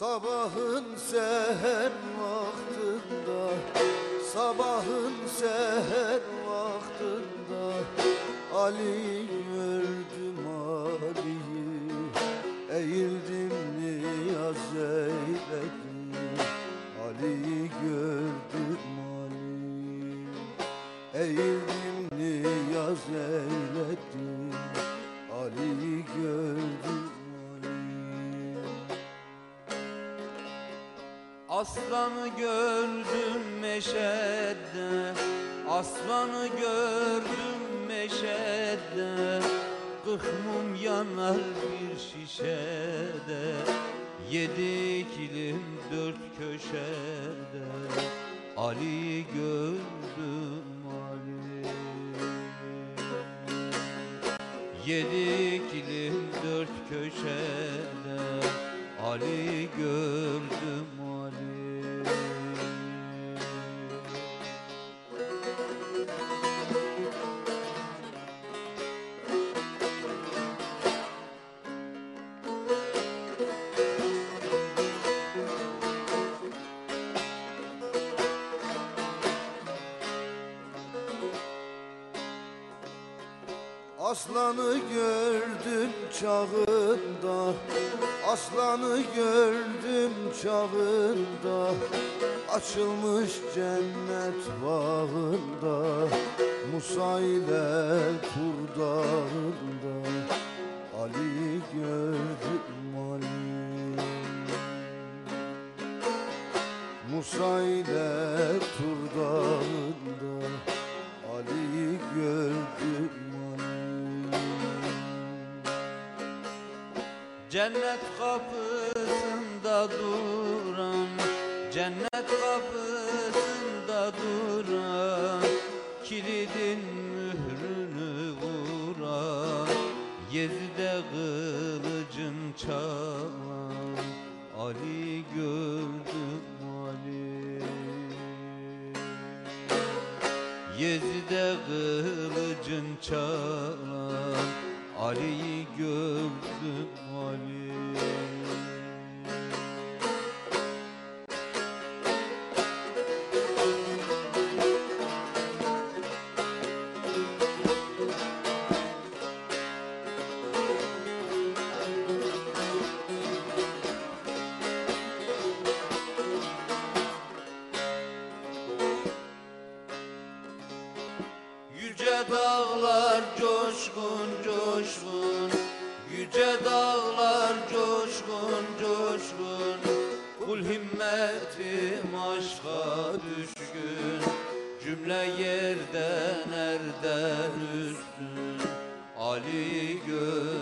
Sabahın seher vaktında Sabahın seher vaktında Ali gördüm Ali'yi Eğildim niyaz eyledim. Ali'yi gördüm Ali Eğildim niyaz eyledim. Ali'yi gördüm Aslanı gördüm meşede Aslanı gördüm meşede Kırk mum yanar bir şişede. Yedi kilim dört köşede. Ali gördüm Ali. Yedi kilim dört köşede Ali gördüm Ali Aslanı gördüm çağında. Aslanı gördüm çağında. Açılmış cennet bağında. Musa ile Tur Ali gördüm Ali Musa ile Cennet kapısında duran Cennet kapısında duran Kilidin mührünü vuran Yezide kılıcın çalan Ali gördüm Ali. Yezide kılıcın çalan Ali'yi gördüm Ali Yüce dağlar coşkun coşkun. Yüce dağlar coşkun coşkun. Kul himmetim aşka düşkün. Cümle yerden erden üstün. Ali gördüm